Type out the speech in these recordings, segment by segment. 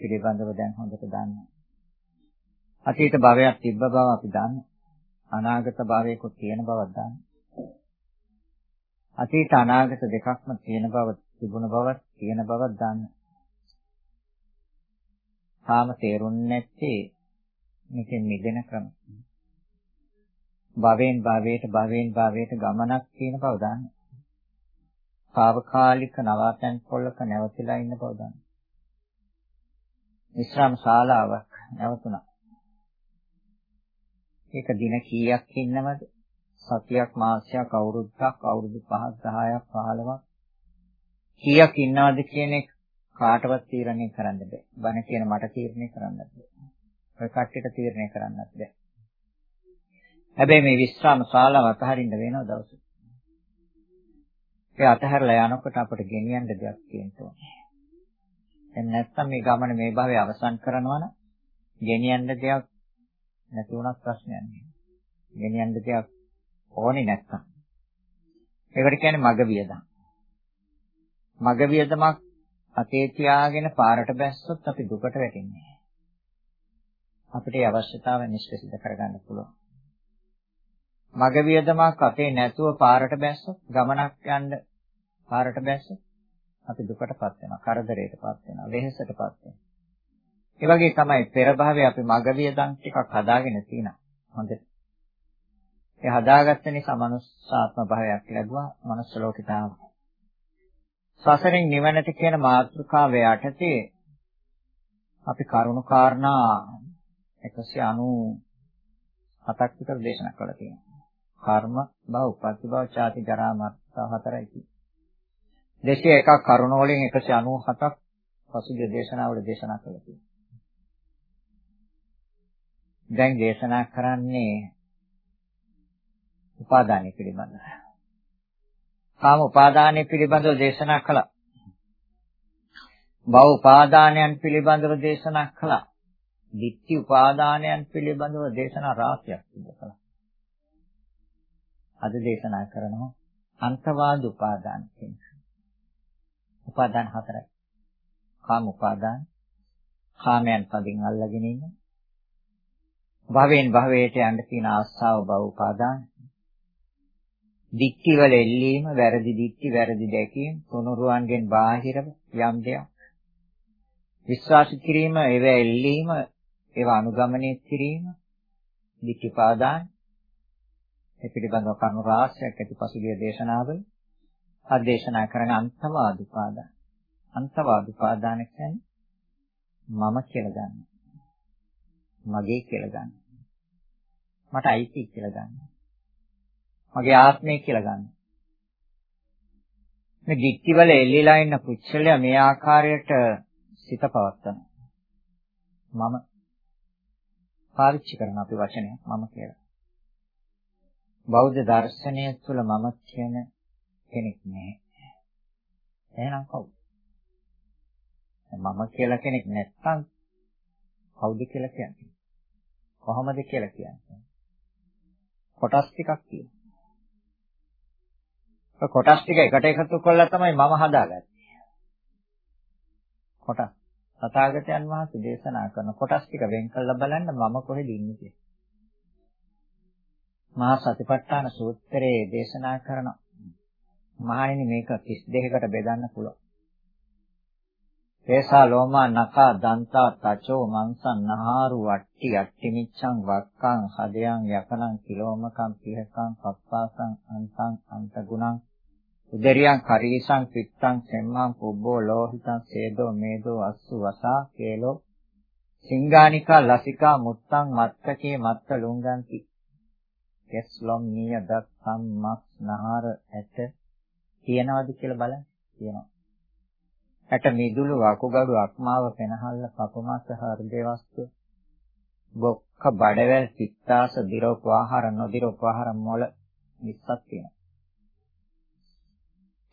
පිළිබඳව දැන් හොඳට දන්නවා. අතීත භවයක් තිබ්බ බව අපි දන්නවා. අනාගත භවයකුත් තියෙන බවක් දන්නවා. අතීත අනාගත දෙකක්ම තියෙන බව තිබුණ බවක් තියෙන බවක් දන්නවා. තාම තේරුන්නේ නැත්තේ මේකෙන් මිදෙන ක්‍රම. භවෙන් භවයට භවෙන් භවයට ගමනක් තියෙන බව දන්නවා. తాවකාලික නවාතැන් පොළක නැවතිලා ඉන්න බව දන්නවා. විශ්‍රාම ශාලාවක් නැවතුණා. ඒක දින කීයක් ඉන්නවද? සතියක් මාසයක් අවුරුද්දක් අවුරුදු 5ක් 10ක් 15ක් කීයක් ඉන්නවද කියන එක කාටවත් තීරණය කරන්න බෑ. බණ කියන මට තීරණය කරන්නත් බෑ. ඔය කට්ටියට තීරණය කරන්නත් බෑ. හැබැයි මේ විශ්‍රාම ශාලාව අතහරින්න වෙනව දවසක්. ඒ අතහැරලා යනකොට අපට ගෙනියන්න දෙයක් තියෙන්න ඕනේ. එහෙනම් නැත්නම් මේ ගමන මේ භවයේ අවසන් කරනවා නම් ගෙනියන්න දෙයක් නැති වුණත් ප්‍රශ්නයක් නෑ. ගෙනියන්න දෙයක් ඕනේ නැත්නම්. ඒකට කියන්නේ මග වියදම්. මග වියදමක් අතේ තියාගෙන පාරට බැස්සොත් අපි දුකට වැටෙන්නේ. අපිට ඒ අවශ්‍යතාවය නිෂ්පසිත කරගන්න පුළුවන්. මග වියදමක් අතේ නැතුව පාරට බැස්සොත් ගමනක් යන්න පාරට බැස්සොත් අපි දුකටපත් වෙනවා, කරදරයටපත් වෙනවා, වෙහෙසටපත් වෙනවා. ඒ වගේ තමයි පෙර භවයේ අපි මගවියදන් ටිකක් හදාගෙන තියෙනවා. හොඳට. ඒ හදාගත්ත නිසා මනුස්සාත්ම භාවයක් ලැබුවා, මනුස්ස ලෝකෙට ආවා. සසරෙන් නිවනට කියන මාතෘකාව යටතේ අපි කරුණු කාරණා 197ක් විතර දේශනා කළා තියෙනවා. කර්ම භව, උපපති භව, චාති ජරා මරණ හතරයි තියෙන්නේ. 201ක් කරුණ වලින් 197ක් පසුගිය දේශනාවල දේශනා කළා තියෙනවා. දැන් දේශනා කරන්නේ උපාදානය පිළිබඳව. කාම උපාදානය පිළිබඳව දේශනා කළා. භව උපාදානයන් පිළිබඳව දේශනා කළා. ditthi උපාදානයන් පිළිබඳව දේශනා රාශියක් සිදු කළා. අද දේශනා කරනවා අන්තවාද උපාදාන කියන උපාදාන හතරයි. කාම උපාදාන, කාමයන් පදින් අල්ලගෙන ඉන්න. භවෙන් භවයට යන්න තියෙන ආස්තාව භව උපාදාන. දික්ටි වල එල්ලීම, වැරදි දික්ටි, වැරදි දැකීම, තුනුරුවන්ගෙන් බාහිරව යම් දෙයක්. විශ්වාස කිරීම, ඒව එල්ලීම, ඒව අනුගමනය කිරීම, දික්ටි උපාදාන. ඒ පිළිබඳව කරුණු රාශියක් ඇති පසුගිය දේශනාවල අධේශනා කරන අන්තවාද උපාදාන. අන්තවාද උපාදාන කියන්නේ මම කියලා ගන්න. මගේ කියලා ගන්න. මට අයිති කියලා ගන්න. මගේ ආත්මය කියලා ගන්න. මේ දික්තිවල එල්ලීලා ඉන්න පුච්චලයා මේ ආකාරයට සිත පවත්තන. මම පාවිච්චි කරන අපි වචනය මම කියලා. බෞද්ධ දර්ශනය තුළ මම කියන කෙනෙක් නැහැ. එහෙනම් කවුද? මම කියලා කෙනෙක් නැත්නම් කවුද කියලා කියන්නේ? කොහොමද කියලා කියන්නේ? කොටස් ටිකක් තියෙනවා. කොටස් ටික එකට එකතු කරලා තමයි මම හදාගත්තේ. කොටස්. තථාගතයන් වහන්සේ දේශනා කරන කොටස් ටික වෙන් කළා බලන්න මම කොහෙද ඉන්නේ කියලා. මහා සතිපට්ඨාන සූත්‍රයේ දේශනා කරනවා. මහණෙනි මේක 32කට බෙදන්න පුළුවන්. ඒසා ලෝමා නකා දන්තා තචෝ මංසන් නහාරු වට්ටි අට්ටි මිච්ඡං වක්කං හදයන් යකනං කිලෝමකං පිහකං පප්පාසං අන්තං අන්තගුණං උදරියං කරීසං පිත්තං සෙම්මං පුබ්බෝ ලෝහිතං සේදෝ මේදෝ අස්සු වසා කේලෝ සිංගානිකා ලසිකා මුත්තං මත්තකේ මත්ත ලුංගන්ති කෙස්ලොම් නිය දත් සම්මස් නහර ඇට තියනවද කියලා බලන්න තියෙනවා ඇට මිදුළු වකුගඩු අක්මාව පෙනහල්ල පපමස හෘදේ වස්තු බොක්ක බඩවැල් පිත්තාස දිරෝප ආහාර නොදිරෝප ආහාර මොළ 20ක් තියෙනවා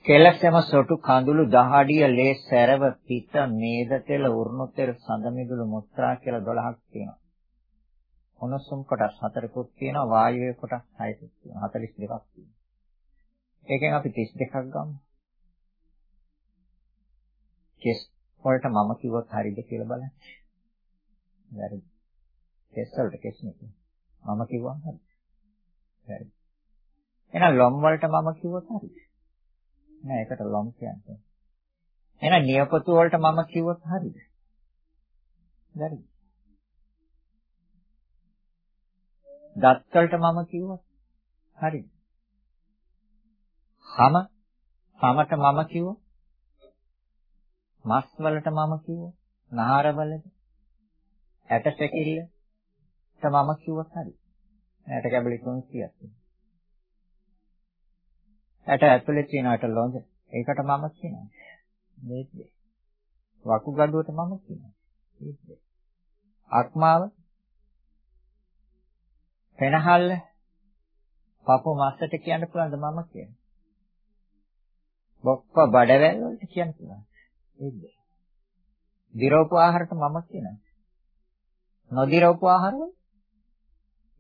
කෙලසෙම සොටු කඳුළු දහඩිය ලේ සැරව පිට මේද තෙල උරුණු තෙල් සඳ මිදුළු මුත්‍රා කියලා 12ක් තියෙනවා. උණුසුම් කොටස් හතරකුත් තියෙනවා වායුවේ කොටස් හයකුත් තියෙනවා 42ක් තියෙනවා. ඒකෙන් අපි 32ක් ගමු. කෙස් වලට මම කිව්වොත් හරිද කියලා බලන්න. වැරදි. කෙස් වලට කෙස් නෙකේ. මම කිව්වම හරි. වැරදි. එහෙනම් ලොම් වලට මම කිව්වොත් හරිද? නෑ ඒකට ලොම් කියන්නේ. එහෙනම් නියපොතු වලට මම කිව්වොත් හරිද? හරි. දත් වලට මම කිව්වොත් හරිද? හම හමට මම කිව්වොත් මස් වලට මම කිව්වොත් නහර වලට ඇට සැකිල්ලට මම කිව්වොත් හරිද? ඇට කැබලි 300ක් තියෙනවා. ඇට ඇතුලේ තියෙනට ලොඳ. ඒකට මම කියනවා. මේක. වකුගඩුවට මම කියනවා. ඒක. ආත්මාව පෙනහල්ල පපු මස්සට කියන්න පුළුවන්ද මම කියන්නේ. බොක්ක බඩවැල් වලට කියන්න පුළුවන්. ඒකද? දිරෝපු ආහාරට මම කියනවා. නොදිරෝපු ආහාර වල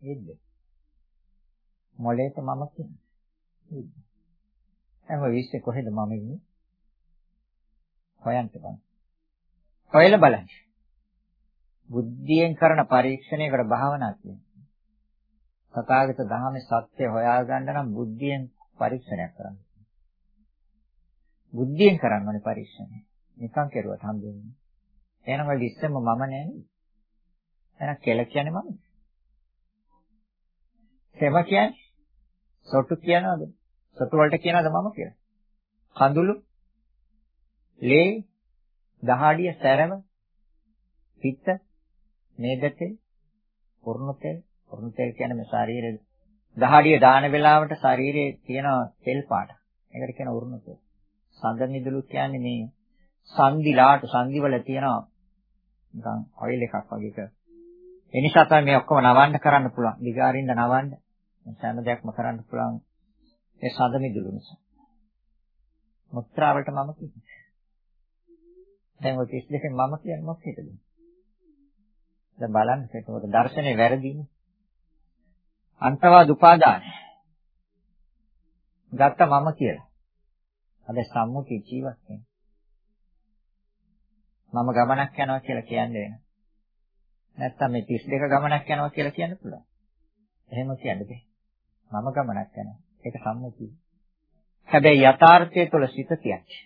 ඒකද? මොලේට මම කියනවා. ඒකද? හැම විශ්ේ කොහෙද මම ඉන්නේ? හොයන්න බෑ. හොයලා බලන්න. බුද්ධියෙන් කරන පරීක්ෂණයකට භාවනා කියන්නේ. සතාගත ධහමේ සත්‍ය හොයාගන්න නම් බුද්ධියෙන් පරීක්ෂණයක් කරන්න. බුද්ධියෙන් කරන්න ඕනේ පරීක්ෂණය. නිකන් කෙරුවට හම්බෙන්නේ. එහෙනම් ඔය ඉස්සෙම මම නෑනේ. එහෙනම් කෙල කියන්නේ මම. සෙම කියන්නේ සොටු කියනවද? සතු වලට කියනවාද මම කියලා? කඳුළු, ලේ, දහඩිය, සැරම, පිත්ත, මේදතේ, පුරුණු තෙල්, පුරුණු තෙල් කියන්නේ මේ ශරීරයේ දහඩිය දාන වෙලාවට ශරීරයේ තියෙන තෙල් පාට. ඒකට කියන උරුණු තෙල්. සඳ මිදුළු කියන්නේ මේ සංදි ලාට සංදි වල තියෙන නිකන් ඔයිල් එකක් වගේ එක. ඒ නිසා තමයි මේ ඔක්කොම නවන්න කරන්න පුළුවන්. දිගාරින්ද නවන්න. සෑම දෙයක්ම කරන්න පුළුවන්. ඒ සඳ මිදුළු නිසා. මුත්‍රාවලට මම කියන්නේ. දැන් ඔය 32 මම කියන්නේ මොකේද? දැන් බලන්න එතකොට දර්ශනේ වැරදිනේ. අන්තවාද උපාදානය. ගත්ත මම කියලා. අද සම්මුති ජීවත් වෙන. මම ගමනක් යනවා කියලා කියන්නේ වෙන. නැත්තම් මේ 32 ගමනක් යනවා කියලා කියන්න පුළුවන්. එහෙම කියන්න බෑ. මම ගමනක් යනවා. ඒක සම්මුතිය. හැබැයි යථාර්ථය තුළ සිත කියන්නේ.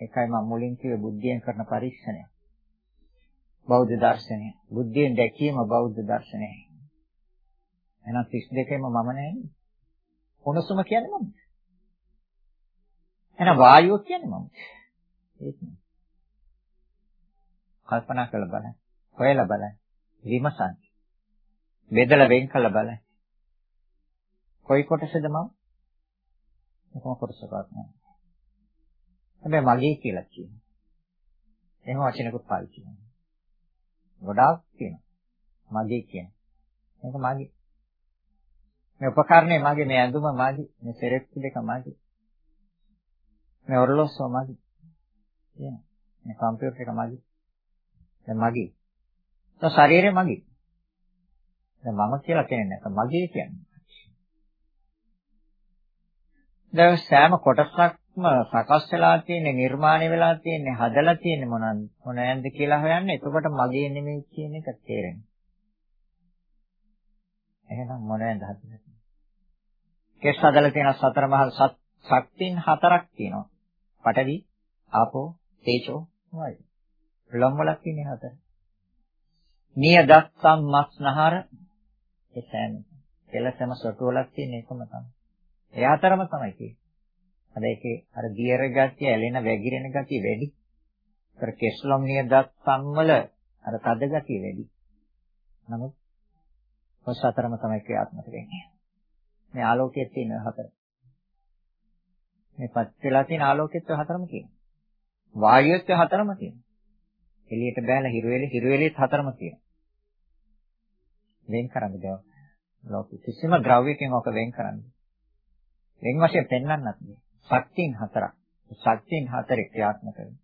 ඒකයි මම මුලින් කිව්වේ බුද්ධියෙන් කරන පරීක්ෂණය. බෞද්ධ දර්ශනය. බුද්ධියෙන් දැකීම බෞද්ධ දර්ශනය. එහෙනම් 32ෙම මම නෑනේ. උණුසුම කියන්නේ මම. එහෙනම් වායුව කියන්නේ මම. ඒක නේ. කල්පනා කරලා බලන්න. හොයලා බලන්න. විමසන්න. බෙදලා වෙන් කළ බලන්න. කොයි කොටසද මම? මොකම කොටසක්වත් නෑ. හැබැයි මගේ කියලා කියනවා. එහෙම වචනකුත් පාවිච්චි කරනවා. ගොඩාක් කියනවා. මගේ කියන. මේක මගේ. මේ උපකරණය මගේ, මේ ඇඳුම මගේ, මේ සෙරෙප්පු දෙක මගේ. මේ ඔරලෝසුව මගේ. කියනවා. මේ කම්පියුටර් එක මගේ. දැන් මගේ. તો ශරීරය මගේ. දැන් මම කියලා කියන්නේ නැත්නම් මගේ කියන්නේ. දැන් සෑම කොටසක්ම සකස් වෙලා තියෙන්නේ නිර්මාණය වෙලා තියෙන්නේ හදලා තියෙන්නේ මොනවාද මොනවාද කියලා හොයන්නේ එතකොට මගේ නෙමෙයි කියන එක තේරෙනවා එහෙනම් මොනවාද හදලා කෙස් හදලා තියෙන සතර මහා ශක්තින් හතරක් තියෙනවා පඨවි ආපෝ තේජෝ වායු ලොම් වලක් තියෙන හතර. නියදස්සම් මස්නහර ඒ සෑම කෙලසම සොටු වලක් තියෙන එකම තමයි. ඒ අතරම තමයි තියෙන්නේ. අද ඒකේ අර දියර ගතිය, ඇලෙන වැగిරෙන ගතිය වැඩි. අර කෙස්ලොම් නියදස්සම් වල අර තද ගතිය වැඩි. නමුත් ඔය සතරම තමයි ක්‍රියාත්මක වෙන්නේ. මේ ආලෝකයේ තියෙන හතර. මේ පත් වෙලා තියෙන ආලෝකෙත් හතරම තියෙනවා. වායුවෙත් හතරම තියෙනවා. එළියට බෑලා හිරුවෙලි හිරුවෙලිත් හතරම තියෙනවා. වෙන් කරන්න බෑ. ලෝක කිසිම ද්‍රව්‍යකින් ඔක වෙන් කරන්න. වෙන වශයෙන් පෙන්වන්නත් බෑ. ශක්තියින් හතරක්. ශක්තියින් හතරේ ක්‍රියාත්මක වෙනවා.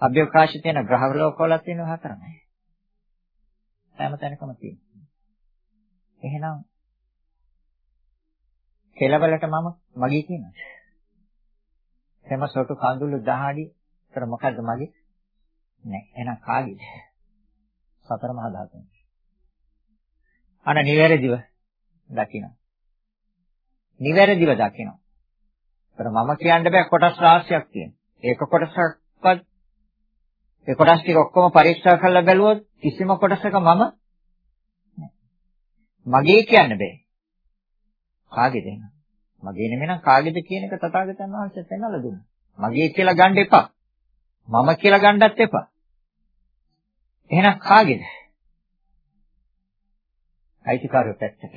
අභ්‍යවකාශ තියෙන ග්‍රහ ලෝකවල තියෙන හතරමයි. හැම තැනකම තියෙනවා. එහෙනම් කෙලවලට මම මගේ කියනවා. එම සොටු කඳුළු දහඩි කර මොකද්ද මගේ? නෑ. එහෙනම් කාගේද? සතර මහා ධාතුන්. අන නිවැරදිව දකින්න. නිවැරදිව දකින්න. ඒතර මම කියන්න බෑ කොටස් රාශියක් තියෙනවා. ඒක කොටසක්වත් ඒ කොටස් ටික ඔක්කොම පරීක්ෂා කරලා බැලුවොත් කිසිම කොටසක මම මගේ කියන්න බෑ. කාගේද එහෙනම්? මගේ නෙමෙයි කාගේද කියන එක තථාගතයන් වහන්සේ පෙන්වලා දුන්නා. මගේ කියලා ගන්න එපා. මම කියලා ගන්නත් එපා. එහෙනම් කාගේද? අයිතිකාරය පැත්තට.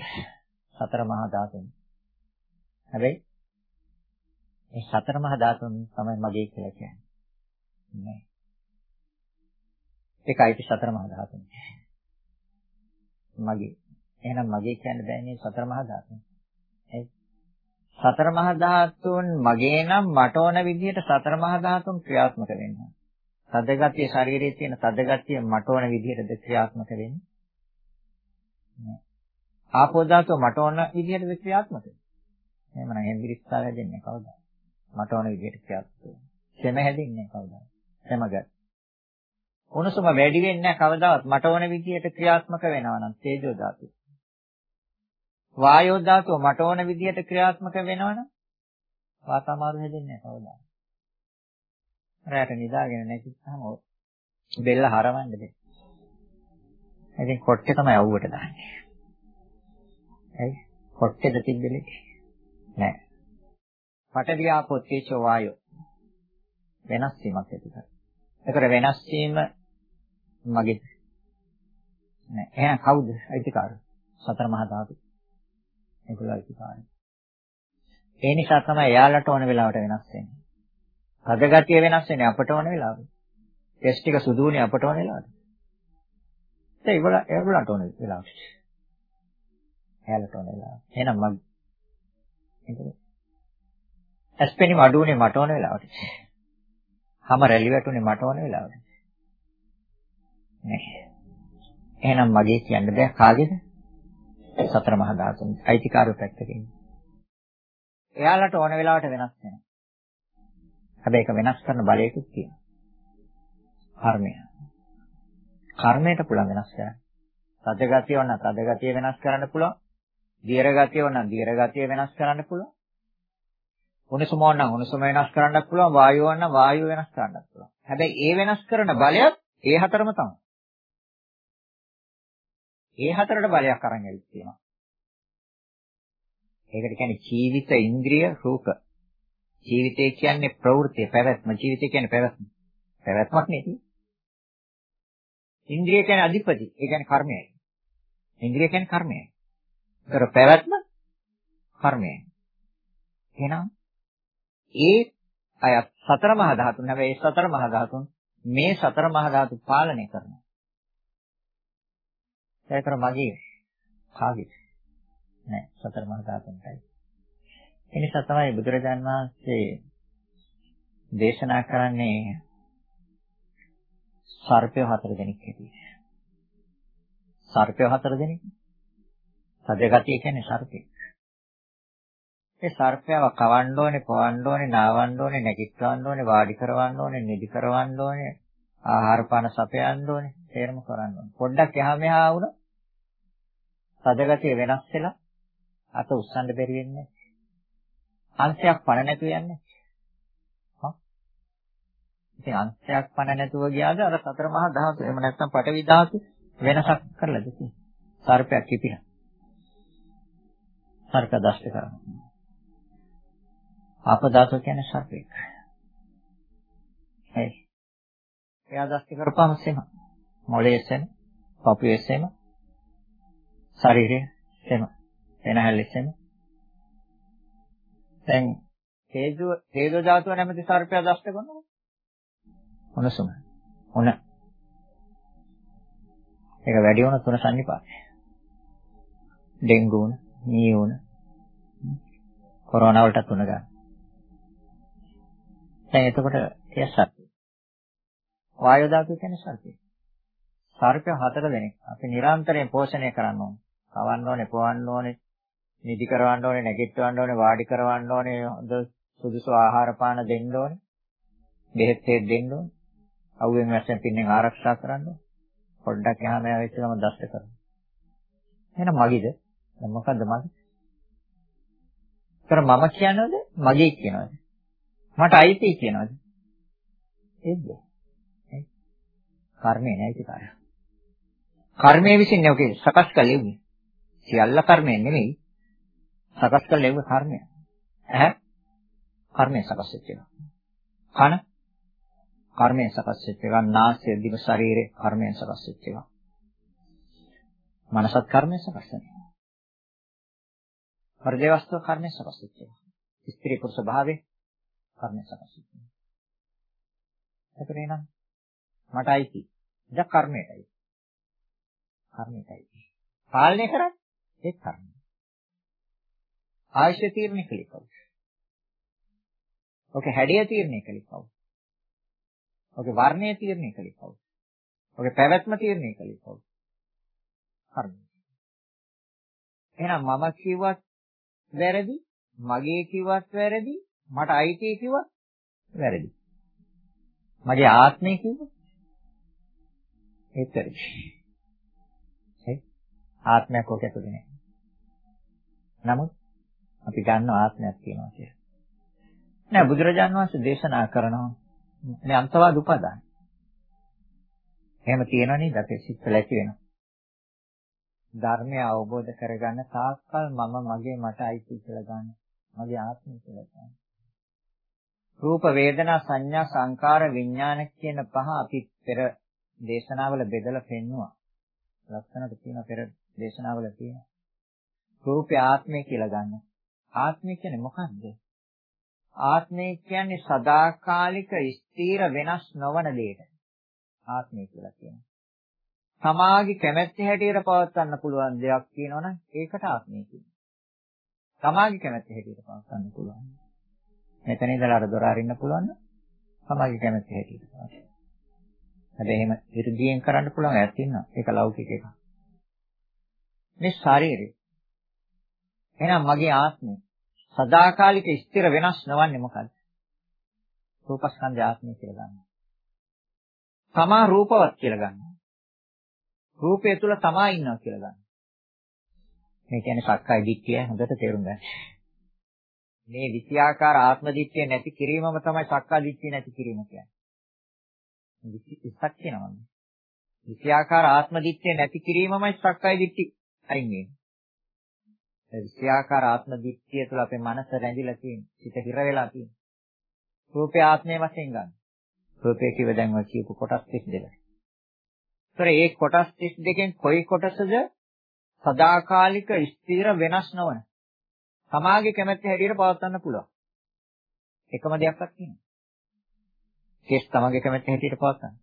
සතර මහා ධාතුන්. හැබැයි මේ සතර මහා ධාතුන් තමයි මගේ කියලා කියන්නේ. නෑ. ඒකයි සතර මහා ධාතුන්. මගේ. එහෙනම් මගේ කියන්න බෑනේ සතර මහා ධාතුන්. ඒ සතර මහා ධාතුන් මගේ නම් මට ඕන විදිහට සතර මහා ධාතුන් ක්‍රියාත්මක වෙනවා. තදගතිය ශරීරයේ තියෙන තදගතිය මට ඕන විදිහටද ක්‍රියාත්මක වෙන්නේ? නෑ. ආපෝ ධාතුව මට ඕන විදිහටද ක්‍රියාත්මක වෙන්නේ? එහෙමනම් හෙම්බිරිස්සා හැදෙන්නේ කවුද? මට ඕන විදිහට ක්‍රියාත්මක වෙන්නේ. සෙම හැදෙන්නේ කවුද? සෙමගත්. උණුසුම වැඩි වෙන්නේ නැහැ කවදාවත් මට ඕන විදිහට ක්‍රියාත්මක වෙනවා නම් තේජෝ ධාතුව. වායෝ ධාතුව මට ඕන විදිහට ක්‍රියාත්මක වෙනවනම් වාතාමාරු හැදෙන්නේ නැහැ කවදාවත්. රැට නිදාගෙන නැතිවම බෙල්ල හරවන්න දෙන්න. ඉතින් කොට්ටේ තමයි අවුවට දාන්නේ. ඇයි? කොට්ටේද තිබ්බෙලේ? නෑ. පඨවි ආපෝ තේජෝ වායෝ වෙනස් වීමක් ඇති කරනවා. ඒකට වෙනස් වීම මගේ නෑ. එහෙනම් කවුද අයිතිකාරය? සතර මහා ධාතු. ඒගොල්ලෝ අයිතිකාරය. ඒ නිසා තමයි එයාලට ඕන වෙලාවට වෙනස් වෙන්නේ. හදගතිය වෙනස් වෙන්නේ අපට ඕන වෙලාවට. ටෙස්ට් ටික සුදුුනේ අපට ඕන වෙලාවට. ඒ ඒගොල්ලෝ ඒගොල්ලන්ට ඕන වෙලාවට. එයාලට ඕන වෙලාවට. එහෙනම් මම ඒකද? ඇස්පෙනි වඩුනේ මට ඕන වෙලාවට. හැම රැලි වැටුනේ මට ඕන වෙලාවට. නෑ. එහෙනම් මගේ කියන්න බෑ කාගේද? සතර මහා ධාතුන් අයිතිකාරය පැත්තකින්. එයාලට ඕන වෙලාවට වෙනස් වෙනවා. හැබැයි ඒක වෙනස් කරන බලයකුත් තියෙනවා. කර්මය. කර්මයට පුළුවන් වෙනස් කරන්න. තද ගතිය වුණා තද ගතිය වෙනස් කරන්න පුළුවන්. දියර ගතිය වුණා දියර ගතිය වෙනස් කරන්න පුළුවන්. උණුසුම වුණා උණුසුම වෙනස් කරන්නත් පුළුවන්. වායුව වුණා වායුව වෙනස් කරන්නත් පුළුවන්. හැබැයි ඒ වෙනස් කරන බලයත් ඒ හතරම තමයි. ඒ හතරට බලයක් අරන් ඇවිත් තියෙනවා. ඒකට කියන්නේ ජීවිත ඉන්ද්‍රිය රූප. ජීවිතය කියන්නේ ප්‍රවෘත්ති පැවැත්ම. ජීවිතය කියන්නේ පැවැත්ම. පැවැත්මක් නේ තියෙන්නේ. ඉන්ද්‍රිය කියන්නේ අධිපති. ඒ කියන්නේ කර්මයයි. ඉන්ද්‍රිය කියන්නේ කර්මයයි. ඒතර පැවැත්ම කර්මයයි. එහෙනම් ඒ අය සතර මහා ධාතුන් හැබැයි සතර මහා ධාතුන් මේ සතර මහා ධාතු පාලනය කරනවා. ඒතර මගේ කාගේ නෑ සතර මහා ධාතුන්ටයි. ඒ නිසා තමයි බුදුරජාන් වහන්සේ දේශනා කරන්නේ සර්පය හතර දෙනෙක් හැටියට. සර්පය හතර දෙනෙක්. සදගතිය කියන්නේ සර්පෙක්. ඒ සර්පයව කවන්න ඕනේ, පවන්න ඕනේ, නාවන්න ඕනේ, නැගිටවන්න ඕනේ, වාඩි කරවන්න ඕනේ, නිදි කරවන්න ඕනේ, ආහාර පාන සපයන්න ඕනේ, තේරම කරන්න ඕනේ. පොඩ්ඩක් එහා මෙහා වුණා. සදගතිය වෙනස් වෙලා අත උස්සන්න බැරි වෙන්නේ. අංශයක් පණ නැතු යන්නේ. හා? ඉතින් අංශයක් පණ නැතුව ගියාද අර සතර මහා ධාතු එහෙම නැත්නම් පඨවි ධාතු වෙනසක් කරලාද තියෙන්නේ. සර්පයක් කිපිලා. සර්ප දෂ්ට කරනවා. ආපදාසෝ කියන්නේ සර්පෙක්. හරි. එයා දෂ්ට කරපුවම සෙම. මොළයේ සෙම, පපුවේ සෙම, ශරීරයේ සෙම, එනහැල්ලේ සෙම. දැන් හේතු හේතු ධාතුව නැමැති සර්පයා දෂ්ට කරනවා. මොනසම. මොන. ඒක වැඩි වුණ තුන සම්නිපාතය. ඩෙන්ගු වුණ, නී වුණ, කොරෝනා වලට තුන ගන්න. දැන් එතකොට එය සත්‍ය. වායු ධාතුව කියන්නේ සත්‍ය. සර්පය හතර දෙනෙක් අපි නිරන්තරයෙන් පෝෂණය කරන්න ඕනේ. කවන්න ඕනේ, පොවන්න ඕනේ, නිදි කරවන්න ඕනේ, නැගිටවන්න ඕනේ, වාඩි කරවන්න ඕනේ, හොඳ සුදුසු ආහාර පාන දෙන්න ඕනේ. බෙහෙත් දෙන්න ඕනේ. අවුවෙන් වැස්සෙන් පින්නෙන් ආරක්ෂා කරන්න ඕනේ. පොඩ්ඩක් එහාම ඇවිත් ගම දෂ්ට කරනවා. එහෙනම් මගේද? දැන් මොකද්ද මගේ? කර මම කියනවද? මගේ කියනවද? මට අයිති කියනවද? ඒද? කර්මය නැති කාරය. කර්මයේ විසින් නෙවෙයි සකස් කළේ. සියල්ල කර්මයෙන් නෙමෙයි. සකස් කළේ කර්මය. ඇහැ කර්මයෙන් සකස් වෙච්ච එක. කන කර්මයෙන් සකස් වෙච්ච එක. නාසය දිව ශරීරේ කර්මයෙන් සකස් වෙච්ච එක. මනසත් කර්මයෙන් සකස් වෙනවා. හෘදේ වස්තුව කර්මයෙන් සකස් වෙච්ච එක. ස්ත්‍රී පුරුෂ භාවයේ කර්මයෙන් සකස් වෙච්ච එක. එතකොට එනම් මට අයිති. දැන් කර්මයටයි. කර්මයටයි. පාලනය කරන්නේ ඒ කර්මය. ආයශ තීරණය කළේ කවුද? ඔක හැඩය තීරණය කළේ කවුද? ඔක වර්ණය තීරණය කළේ කවුද? ඔක පැවැත්ම තීරණය කළේ කවුද? කර්මය. එහෙනම් මම කිව්වත් වැරදි, මගේ කිව්වත් වැරදි, මට අයිති කිව්වත් වැරදි. මගේ ආත්මය කිව්වොත් ඒත් වැරදි. හරි? ආත්මයක් ඔක ඇතුලේ නැහැ. නමුත් අපි ගන්න ආත්මයක් තියෙනවා කියලා. නෑ බුදුරජාන් වහන්සේ දේශනා කරනවා මේ අන්තවාද උපදාන. එහෙම තියෙනවා නේද අපේ සිත්වල ඇති වෙනවා. ධර්මය අවබෝධ කරගන්න තාක්කල් මම මගේ මට අයිති කියලා ගන්න. මගේ ආත්මය කියලා ගන්න. රූප වේදනා සංඥා සංකාර විඥාන කියන පහ අපි පෙර දේශනාවල බෙදලා පෙන්නවා. ලක්ෂණට තියෙන පෙර දේශනාවල තියෙනවා. රූපේ ආත්මය කියලා ගන්න. ආත්මය කියන්නේ මොකද්ද? ආත්මය කියන්නේ සදාකාලික ස්ථීර වෙනස් නොවන දෙයට. ආත්මය කියලා කියනවා. තමාගේ කැමැත්ත හැටියට පවත්වන්න පුළුවන් දෙයක් කියනවනම් ඒකට ආත්මය කියනවා. තමාගේ කැමැත්ත හැටියට පවත්වන්න පුළුවන්. මෙතන ඉඳලා අර දොර අරින්න පුළුවන් නම් තමාගේ කැමැත්ත හැටියට පවත්වන්න. හැබැයි එහෙම ඉර්ධියෙන් කරන්න පුළුවන් ඈත් ඉන්නවා. ඒක ලෞකික එකක්. මේ ශරීරය එහෙනම් මගේ ආත්මය සදාකාලික ස්ථිර වෙනස් නොවන්නේ මොකද්ද? රූපස්කන්ධ ආත්මය කියලා ගන්නවා. තමා රූපවත් කියලා ගන්නවා. රූපය තුල තමා ඉන්නවා කියලා ගන්නවා. මේ කියන්නේ සක්කාය දිට්ඨිය හොඳට තේරුම් ගන්න. මේ විෂයාකාර ආත්ම දිට්ඨිය නැති කිරීමම තමයි සක්කාය දිට්ඨිය නැති කිරීම කියන්නේ. විස්සක් කියනවා. විෂයාකාර ආත්ම දිට්ඨිය නැති කිරීමමයි සක්කාය දිට්ඨි අයින් වෙන්නේ. විෂයාකාර ආත්ම දිට්ඨිය තුළ අපේ මනස රැඳිලා තියෙන. හිත හිර වෙලා තියෙන. රූපේ ආත්මය වශයෙන් ගන්න. රූපේ කිව්ව දැන් ඔය කියපු කොටස් 32. ඒතර මේ කොටස් 32කින් කොයි කොටසද සදාකාලික ස්ථිර වෙනස් නොවන. සමාගේ කැමැත්ත හැටියට පවත්වන්න පුළුවන්. එකම දෙයක්වත් තියෙනවා. කෙස් තමගේ කැමැත්ත හැටියට පවත්වන්න.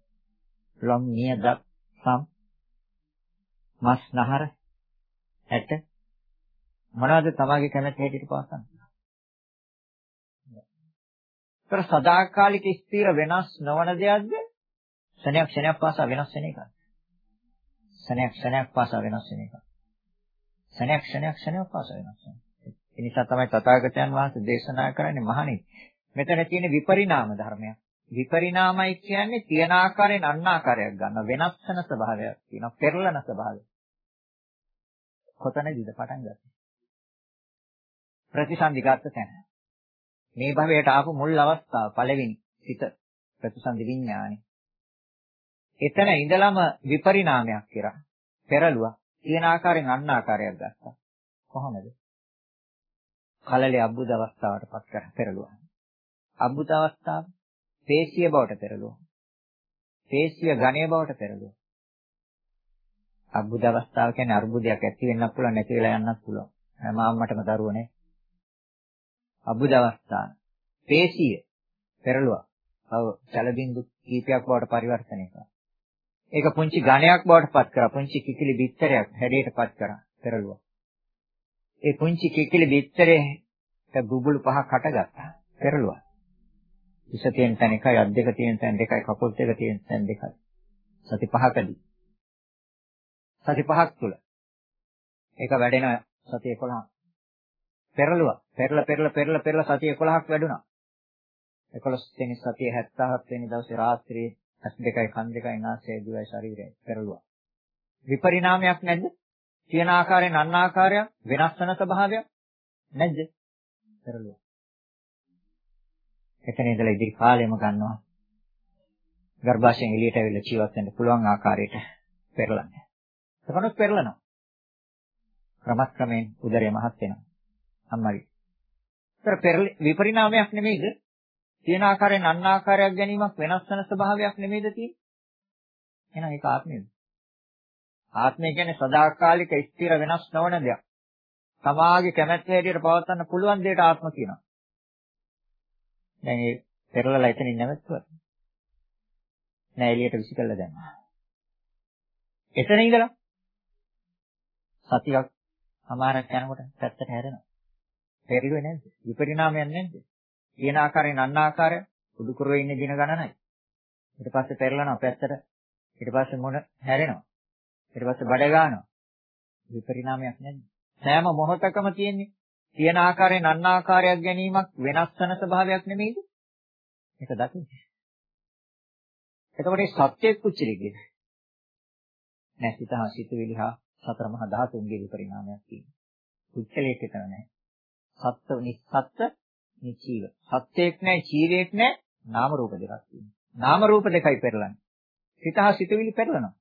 ලොම් නියද සම් මස් නහර ඇට මොනවද තමගේ කැමැත්ත හැටියට පවත්වන්න. ඒතර සදාකාලික ස්ථිර වෙනස් නොවන දෙයක්ද? ශනයක් ශනයක් පාසා වෙනස් වෙන එකක්. ශනයක් ශනයක් පාසා වෙනස් වෙන එකක්. ශනයක් ශනයක් ශනයක් පාසා වෙනස් වෙන. ඒ නිසා තමයි තථාගතයන් වහන්සේ දේශනා කරන්නේ මහණෙනි. මෙතන තියෙන විපරිණාම ධර්මයක්. විපරිණාමයි කියන්නේ තියෙන ආකාරයෙන් අන්න ආකාරයක් ගන්න වෙනස් වෙන ස්වභාවයක් තියෙනවා. පෙරලන ස්වභාවය. කොතනදීද පටන් ගත්තේ? ප්‍රතිසන්දි ගත්ත තැන. මේ භවයට ආපු මුල් අවස්ථාව පළවෙනි සිත ප්‍රතිසන්දි විඥානේ. එතන ඉඳලම විපරිණාමයක් කරා. පෙරළුවා. තියෙන ආකාරයෙන් අන්න ආකාරයක් ගත්තා. කොහොමද? කලලේ අබ්බුද අවස්ථාවටපත් කර පෙරළුවා. අබ්බුද අවස්ථාව පේශිය බවට පෙරළුවා. පේශිය ඝණය බවට පෙරළුවා. අබ්බුද අවස්ථාව කියන්නේ අර්බුදයක් ඇති වෙන්නත් පුළුවන් නැති වෙලා යන්නත් පුළුවන්. හැම අම්මටම දරුවනේ. අබ්බුද අවස්ථාව. පේශිය පෙරළුවා. ඔව් චල බින්දු කීපයක් බවට පරිවර්තනය කරා. ඒක පුංචි ඝණයක් බවට පත් කරා. පුංචි කිකිලි බිත්තරයක් හැඩයට පත් කරා. පෙරළුවා. ඒ පුංචි කිකිලි බිත්තරේ බුබුලු පහක් හටගත්තා. පෙරළුවා. ඉස තියෙන තැන එකයි, අත් දෙක තියෙන තැන දෙකයි, කකුල් දෙක තියෙන තැන දෙකයි. සති පහකදී. සති පහක් තුල. ඒක වැඩෙන සති 11. පෙරළුවා. පෙරල පෙරල පෙරල පෙරල සති 11ක් වැඩුණා. 11 වෙනි සතිය 77 වෙනි දවසේ රාත්‍රියේ ඇස් දෙකයි කන් දෙකයි නාසය දිවයි ශරීරය පෙරළුවා. විපරිණාමයක් නැද්ද? තියෙන ආකාරයෙන් අන්න ආකාරයක් වෙනස් වෙන ස්වභාවයක් නැද්ද? පෙරළුවා. එතන ඉඳලා ඉදිරි කාලෙම ගන්නවා. ගර්භාෂයෙන් එළියට ඇවිල්ලා ජීවත් වෙන්න පුළුවන් ආකාරයට පෙරලන්නේ. එතකොටත් පෙරලනවා. ක්‍රමක්‍රමයෙන් උදරය මහත් වෙනවා. අම්මයි. ඒතර විපරිණාමයක් නෙමෙයිද? තියෙන ආකාරයෙන් අන්න ආකාරයක් ගැනීමක් වෙනස් වෙන ස්වභාවයක් නෙමෙයිද තියෙන්නේ? එහෙනම් ඒක ආත්මයද? ආත්මය කියන්නේ සදාකාලික ස්ථිර වෙනස් නොවන දෙයක්. සමාගේ කැමැත්ත හැටියට පවත්වන්න පුළුවන් දෙයට ආත්ම කියනවා. දැන් ඒ පෙරලලා එතනින් නැවතුවා. නෑ එළියට විසි කළා දැන්. එතන ඉඳලා සතියක් අමාරක් යනකොට පැත්තට හැරෙනවා. පෙරළුවේ නැද්ද? විපරිණාමයක් නැද්ද? කියන ආකාරයෙන් අන්න ආකාරය උඩු කරේ ඉන්න දින ගණනයි. ඊට පස්සේ පෙරලනවා පැත්තට. ඊට පස්සේ මොන හැරෙනවා. ඊට පස්සේ බඩ ගන්නවා. විපරිණාමයක් නැද්ද? සෑම මොහොතකම තියෙන්නේ තියෙන ආකාරයෙන් අන්න ආකාරයක් ගැනීමක් වෙනස් වෙන ස්වභාවයක් නෙමෙයිද? ඒක දකින්න. එතකොට මේ සත්‍ය කුච්චලිගේ නැසිතහ සිතුවිලි හා සතර මහා ධාතුන්ගේ විපරිණාමයක් තියෙනවා. කුච්චලයක විතර නැහැ. සත්ත්ව නිස්සත්ත්ව නිචීව. සත්‍යයක් නැහැ, චීරයක් නැහැ, නාම රූප දෙකක් තියෙනවා. නාම රූප දෙකයි පෙරලන්නේ. සිත හා සිතුවිලි පෙරලනවා.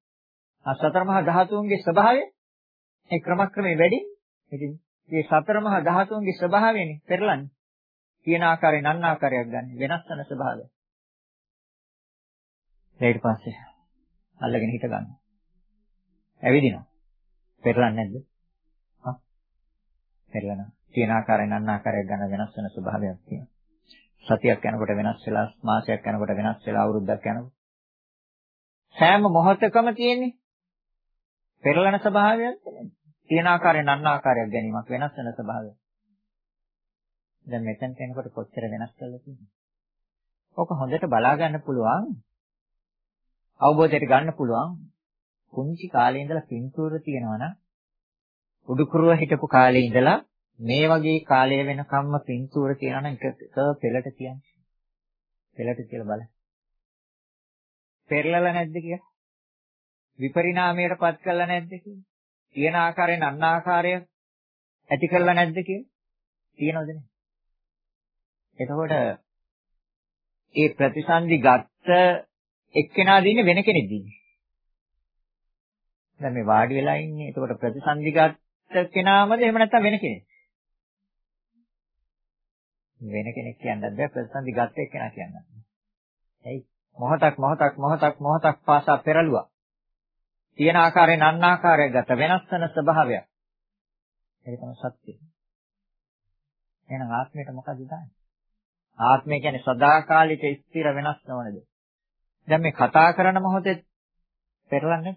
ආ සතර මහා ධාතුන්ගේ ස්වභාවය ඒ ක්‍රමක්‍රමයෙන් වැඩි. ඉතින් මේ සතර මහා ධාතුන්ගේ ස්වභාවයනේ පෙරලන්නේ. කියන ආකාරයෙන් අන්න ආකාරයක් ගන්න වෙනස් වෙන ස්වභාවය. ඊට පස්සේ අල්ලගෙන හිට ගන්නවා. ඇවිදිනවා. පෙරලන්නේ නැද්ද? හා? පෙරලනවා. තියෙන ආකාරයෙන් අන්න ආකාරයක් ගන්න වෙනස් වෙන ස්වභාවයක් තියෙනවා. සතියක් යනකොට වෙනස් වෙලා මාසයක් යනකොට වෙනස් වෙලා අවුරුද්දක් යනකොට සෑම මොහොතකම තියෙන්නේ පෙරලන ස්වභාවයක් තියෙන ආකාරයෙන් අන්න ආකාරයක් ගැනීමක් වෙනස් වෙන ස්වභාවයක්. දැන් මෙතෙන් කෙනෙකුට කොච්චර වෙනස් කරලා තියෙනවද? ඔක හොඳට බලා ගන්න පුළුවන්. අවබෝධයට ගන්න පුළුවන්. කුංචි කාලේ ඉඳලා පින්තූර තියෙනවා නම් උඩුකුරුව හිටපු කාලේ ඉඳලා මේ වගේ කාලය වෙනකම්ම පින්තූර තියනවා නම් එක එක පෙළට කියන්නේ. පෙළට කියලා බලන්න. පෙරලලා නැද්ද කියලා? විපරිණාමයටපත් කළා නැද්ද කියලා? තියෙන ආකාරයෙන් අන්න ආකාරය ඇති කළා නැද්ද කියලා? තියෙනවද නේ? එතකොට ඒ ප්‍රතිසන්දි ගත්ත එක්කෙනා දින්නේ වෙන කෙනෙක් දින්නේ. දැන් මේ වාඩි වෙලා ඉන්නේ. එතකොට ප්‍රතිසන්දි ගත්ත කෙනාමද එහෙම නැත්නම් වෙන කෙනෙක්? වෙන කෙනෙක් කියන්නත් බෑ ප්‍රතිසන්දි ගත්ත එක්කෙනා කියන්නත් බෑ. ඇයි? මොහොතක් මොහොතක් මොහොතක් මොහොතක් පාසා පෙරළුවා. තියෙන ආකාරයෙන් අන්න ආකාරයක් ගත වෙනස් වෙන ස්වභාවයක්. ඒක තමයි සත්‍යය. එහෙනම් ආත්මයට මොකද දාන්නේ? ආත්මය කියන්නේ සදාකාලික ස්ථිර වෙනස් නොවන දේ. දැන් මේ කතා කරන මොහොතේ පෙරලන්නේ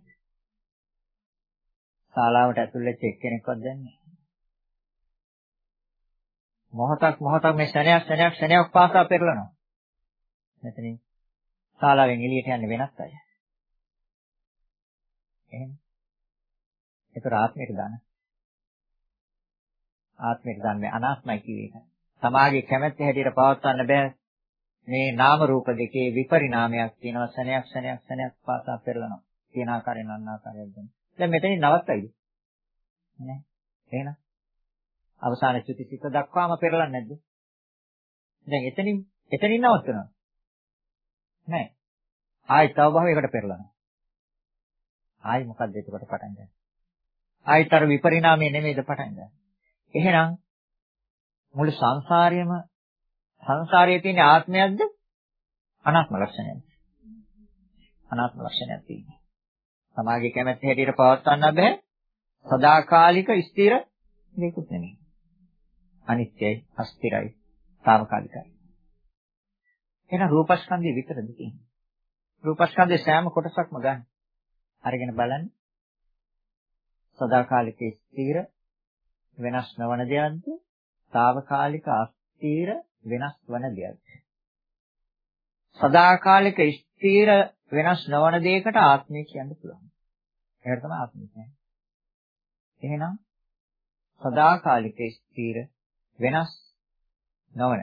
ශාලාවට ඇතුල් වෙච්ච එක්කෙනෙක්වත් දැන්නේ මොහොතක් මොහොතක් මේ ශරණයක් ශරණයක් ශරණයක් පාසා පෙරලනවා. මෙතනින් ශාලාවෙන් එළියට යන්නේ වෙනස් අය. එහෙනම් ඒක ආත්මයට දාන. ආත්මයට දාන්නේ අනාත්මයි කියවේ එක. සමාගයේ කැමැත්ත හැටියට පවත්වන්න බෑ. මේ නාම රූප දෙකේ විපරිණාමයක් තියෙනවා ශරණයක් ශරණයක් ශරණයක් පාසා පෙරලනවා. කියන ආකාරයෙන් අන්න ආකාරයක් ගන්න. දැන් මෙතනින් නවත්තයිද? නෑ. එහෙනම් අවසාන චුතිසිත දක්වාම පෙරලන්නේ නැද්ද? දැන් එතනින් එතනින් නවත්වනවා. නෑ. ආයි තව භවයකට පෙරලනවා. ආයි මොකද්ද එතකොට පටන් ගන්නේ? ආයිතර විපරිණාමය නෙමෙයිද පටන් ගන්නේ. එහෙනම් මුළු සංසාරයේම සංසාරයේ තියෙන ආත්මයක්ද අනාත්ම ලක්ෂණයක්ද? අනාත්ම ලක්ෂණයක් තියෙනවා. සමාගයේ කැමැත්ත හැටියට පවත්වන්න බෑ. සදාකාලික ස්ථිර දෙකුත් නෙමෙයි. අනිත්‍යයි, අස්තිරයි, తాවකාලිකයි. එහෙනම් රූපස්කන්ධය විතරද තියෙන්නේ? රූපස්කන්ධයේ සෑම කොටසක්ම ගන්න. අරගෙන බලන්න. සදාකාලික ස්ථිර වෙනස් නොවන දෙයක්ද? తాවකාලික අස්ථිර වෙනස් වන දෙයක්ද? සදාකාලික ස්ථිර වෙනස් නොවන දෙයකට ආත්මය කියන්න පුළුවන්. ඒකට තමයි ආත්මය කියන්නේ. එහෙනම් සදාකාලික ස්ථිර වෙනස් නොවන.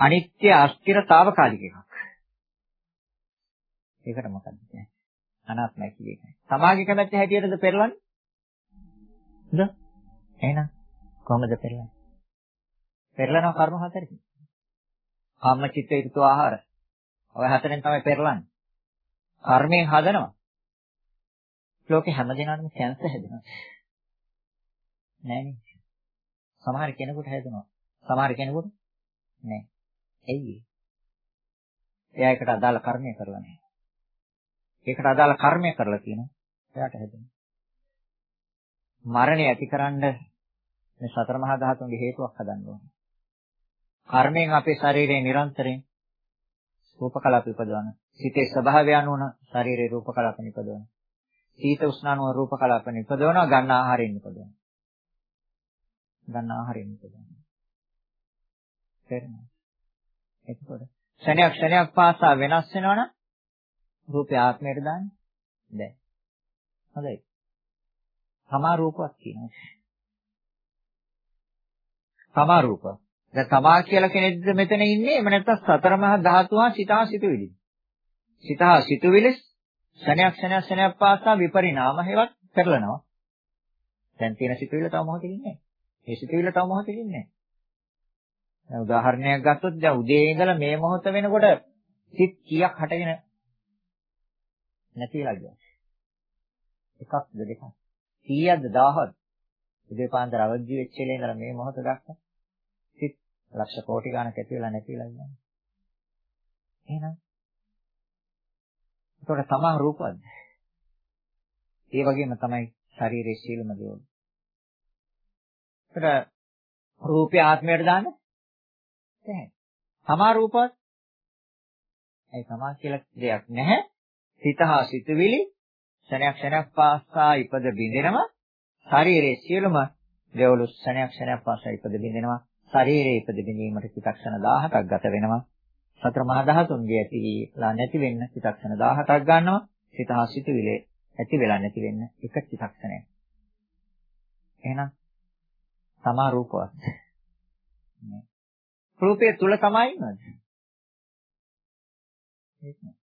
අනිත්‍ය අස්ථිරතාවකාලික එකක්. ඒකට මොකක්ද කියන්නේ? අනාත්මයි කියන්නේ. සමාගයේ කැමැත්ත හැටියටද පෙරලන්නේ? හොඳ. එහෙනම් කොහොමද පෙරලන්නේ? පෙරලන කර්ම හතරකින්. කාම චිත්ත ඍතු ආහාර. ඔය හතරෙන් තමයි පෙරලන්නේ. කර්මයෙන් හදනවා. ලෝකේ හැම දිනකටම කැන්සර් හැදෙනවා. නෑනේ. සමහර කෙනෙකුට හැදෙනවා. සමහර කෙනෙකුට නෑ. ඇයි ඒ? එයා එකට අදාළ කර්මය කරලා නෑ. ඒකට අදාළ කර්මය කරලා තියෙනවා. එයාට හැදෙනවා. මරණය ඇතිකරන්න මේ සතර මහා ධාතුන්ගේ හේතුවක් හදන්න ඕනේ. කර්මයෙන් අපේ ශරීරයේ නිරන්තරයෙන් රූප කලාප ඉපදවන. සිතේ ස්වභාවය අනුව ශරීරයේ රූප කලාප ඉපදවන. සීත උෂ්ණ අනුව රූප කලාප ඉපදවනවා ගන්න ආහාරයෙන් ඉපදවනවා. ගන්න ආහාරයෙන් ඉපදවනවා. තේරෙනවද? එතකොට ක්ෂණයක් ක්ෂණයක් පාසා වෙනස් වෙනවනම් රූපය ආත්මයට දාන්නේ? බැහැ. හොඳයි. තමා රූපවත් කියනවා. තමා රූප. දැන් තමා කියලා කෙනෙක්ද මෙතන ඉන්නේ? එහෙම නැත්නම් සතර මහා ධාතුවා සිතා සිතුවිලි. සිතා සිතුවිලි ක්ෂණයක් ක්ෂණයක් ක්ෂණයක් පාසා විපරිණාම හේවත් පෙරලනවා. දැන් තියෙන සිතුවිල්ල තව මොහොතකින් ඉන්නේ. මේ සිතුවිල්ල තව මොහොතකින් ඉන්නේ. දැන් උදාහරණයක් ගත්තොත් දැන් උදේ ඉඳලා මේ මොහොත වෙනකොට සිත් කීයක් හටගෙන නැති වෙලා ගියා. එකක්ද දෙකක්. 100ක්ද 1000ක්ද? උදේ පාන්දර අවදි වෙච්ච ඉලේ ඉඳලා මේ මොහොත දක්වා සිත් ලක්ෂ කෝටි ගණක් ඇති වෙලා නැති වෙලා යනවා. එහෙනම් ඒකට තමා රූපවත්ද? ඒ වගේම තමයි ශරීරයේ සීලම දේවල්. ඒකට රූපය ආත්මයට දාන්න බැහැ. තමා රූපවත්. ඒ තමා කියලා දෙයක් නැහැ. සිතහා සිතුවිලි ක්ෂණයක් ක්ෂණයක් පාසා ඉපද බින්දෙනවා ශරීරයේ සියලුම දේවලු ක්ෂණයක් ක්ෂණයක් පාසා ඉපද බින්දෙනවා ශරීරයේ ඉපද බිඳීමට චිත්තක්ෂණ 17ක් ගත වෙනවා. සතර මහා ධාතුන්ගේ ඇතිලා නැති වෙන්න චිත්තක්ෂණ 17ක් ගන්නවා. සිතහා සිතුවිලි ඇති වෙලා නැති වෙන්න එක චිත්තක්ෂණයක්. එහෙනම් තමා රූපවත්. රූපයේ තුල තමයි ඉන්නවද? ඒක නෑ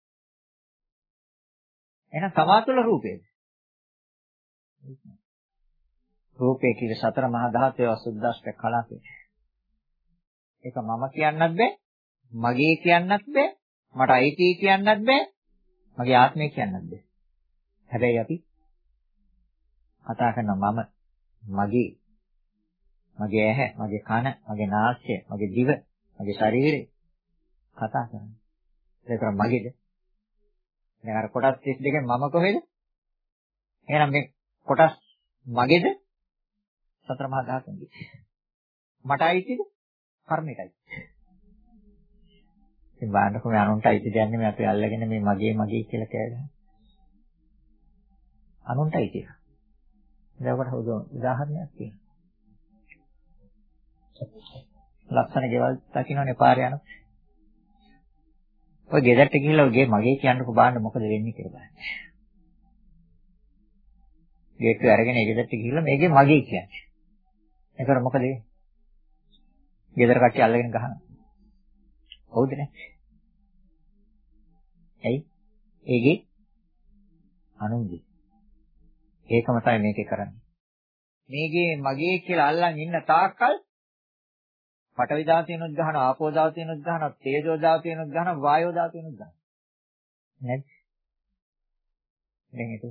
එහෙනම් තමා තුළ රූපේද? රූපේ කිය සතර මහා ධාතුවේ අසුද්දාස්ක කලාපේ. ඒක මම කියන්නත් බෑ. මගේ කියන්නත් බෑ. මට අයිති කියන්නත් බෑ. මගේ ආත්මය කියන්නත් බෑ. හැබැයි අපි කතා කරන මම මගේ මගේ ඇහැ, මගේ කන, මගේ නාසය, මගේ දිව, මගේ ශරීරය කතා කරනවා. ඒක මගේද? දැන් අර කොටස් 32 මම කොහෙද? එහෙනම් මේ කොටස් මගේද? සතර මහා ධාතුන්ගේ. මට අයිතිද? කර්මයටයි. ඉතින් බලන්නකො මේ අනුන්ට අයිති දෙන්නේ මේ අපි අල්ලගෙන මේ මගේ මගේ කියලා කියනවා. අනුන්ට අයිති. දැන් ඔකට උදාහරණයක් තියෙනවා. ලක්ෂණ ගෙවල් දකින්නනේ පාරේ යනකොට ඔය ගෙදරට ගිහිල්ලා ඔය මගේ කියන්නකෝ බලන්න මොකද වෙන්නේ කියලා බලන්න. ගේට්ටුව අරගෙන ඒ ගෙදරට ගිහිල්ලා මේකේ මගේ කියන්නේ. ඒකට මොකද වෙන්නේ? ගෙදර කට්ටිය අල්ලගෙන ගහනවා. හවුද නැත්නම්? ඇයි? ඒගේ අනුන්ගේ. ඒකම තමයි මේකේ කරන්නේ. මේකේ මගේ කියලා අල්ලන් ඉන්න තාක්කල් පඨවි ධාතුවෙනුත් ගහනවා, ආපෝ ධාතුවෙනුත් ගහනවා, තේජෝ ධාතුවෙනුත් ගහනවා, වායෝ ධාතුවෙනුත් ගහනවා. නැද්ද? දැන් ඒක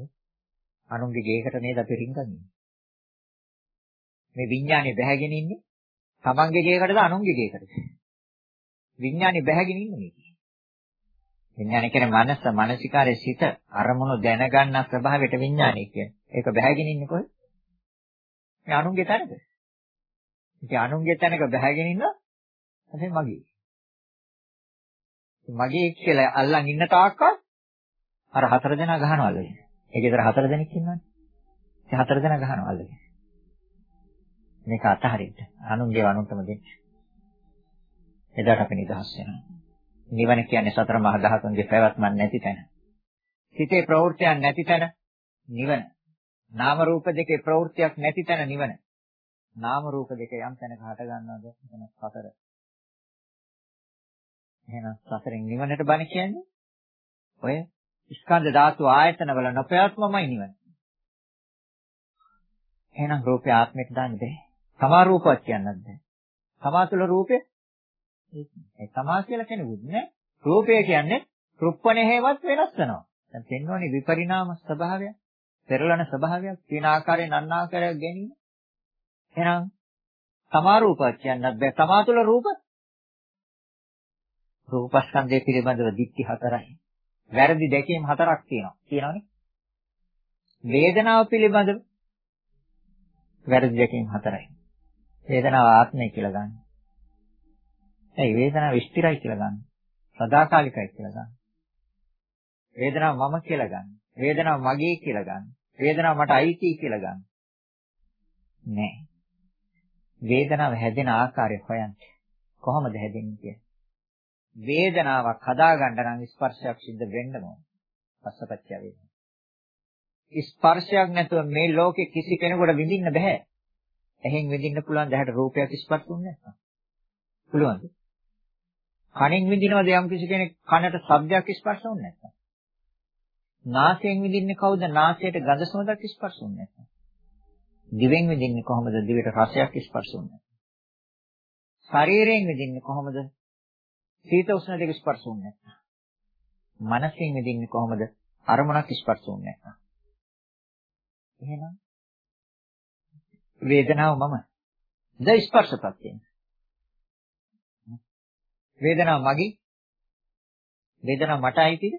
අනුන්ගේ ගේකට නේද අපි රින්ගන්නේ. මේ විඥානේ බැහැගෙන ඉන්නේ තමන්ගේ ගේකටද අනුන්ගේ ගේකටද? විඥානේ බැහැගෙන ඉන්නේ මේක. විඥානය කියන්නේ මනස, මානසිකාරයේ සිත අරමුණු දැනගන්න ස්වභාවයට විඥානය කියන්නේ. ඒක බැහැගෙන ඉන්නේ කොහෙද? මේ අනුන්ගේ තැනද? ඉතින් අනුන්ගේ තැනක බැහැගෙන ඉන්න එතෙන් මගේ. මගේ කියලා අල්ලන් ඉන්න තාක්කල් අර හතර දෙනා ගහනවා අල්ලගෙන. ඒකේ ඉතර හතර දෙනෙක් ඉන්නවනේ. ඒ හතර දෙනා ගහනවා අල්ලගෙන. මේක අතහරින්න. අනුන්ගේ අනුන්ටම දෙන්න. එදාට අපි නිදහස් වෙනවා. නිවන කියන්නේ සතර මහා ධාතුන්ගේ පැවැත්මක් නැති තැන. සිතේ ප්‍රවෘත්තියක් නැති තැන නිවන. නාම රූප දෙකේ ප්‍රවෘත්තියක් නැති තැන නිවන. නාම රූප දෙක යම් තැනක හට ගන්නවද එතන සතර. එහෙනම් සතරෙන් නිවනට බණ කියන්නේ ඔය ස්කන්ධ ධාතු ආයතන වල නොපැවැත්මමයි නිවන. එහෙනම් රූපය ආත්මයට දාන්න බෑ. තමා රූපවත් කියන්නත් බෑ. තමා තුළ රූපය ඒ තමා කියලා කෙනෙකුත් නෑ. රූපය කියන්නේ රුප්පණෙහෙවත් වෙනස් වෙනවා. දැන් පෙන්වන්නේ විපරිණාම ස්වභාවය, පෙරළන ස්වභාවයක්, තියෙන ආකාරයෙන් අන්නාකාරයක් ගැනීම. එහෙනම් තමා රූපවත් කියන්නත් බෑ. තමා තුළ රූප රූපස්කන්ධය පිළිබඳව දික්ටි හතරයි. වැරදි දැකීම් හතරක් තියෙනවා. තියෙනවනේ. වේදනාව පිළිබඳව වැරදි දැකීම් හතරයි. වේදනාව ආත්මය කියලා ගන්න. ඒ වේදනාව ස්ථිරයි කියලා ගන්න. සදාකාලිකයි කියලා ගන්න. වේදනාව මම කියලා ගන්න. වේදනාව මගේ කියලා ගන්න. වේදනාව මට අයිති කියලා ගන්න. නෑ. වේදනාව හැදෙන ආකාරය හොයන්න. කොහොමද හැදෙන්නේ කියලා. වේදනාවක් හදාගන්න නම් ස්පර්ශයක් සිද්ධ වෙන්න ඕන. පස්සපච්චය වේදනා. ස්පර්ශයක් නැතුව මේ ලෝකේ කිසි කෙනෙකුට විඳින්න බෑ. එහෙන් විඳින්න පුළුවන් දැහැට රූපයක් ස්පර්ශ වුනේ නැත්නම්. පුළුවන්ද? කනෙන් විඳිනවද යම් කිසි කෙනෙක් කනට ශබ්දයක් ස්පර්ශ වුනේ නැත්නම්? නාසයෙන් විඳින්නේ කවුද? නාසයට ගඳ සුවඳක් ස්පර්ශ වුනේ නැත්නම්. දිවෙන් විඳින්නේ කොහොමද? දිවට රසයක් ස්පර්ශ වුනේ නැත්නම්. ශරීරයෙන් විඳින්නේ කොහොමද? සීත උෂ්ණ දෙක ස්පර්ශ වුනේ නැත්නම්. මනසෙන් විඳින්නේ කොහොමද? අරමුණක් ස්පර්ශ වුනේ නැත්නම්. එහෙනම් වේදනාව මම. ද ස්පර්ශපත්යෙන්. වේදනාව මගේ. වේදනාව මට අයිතිද?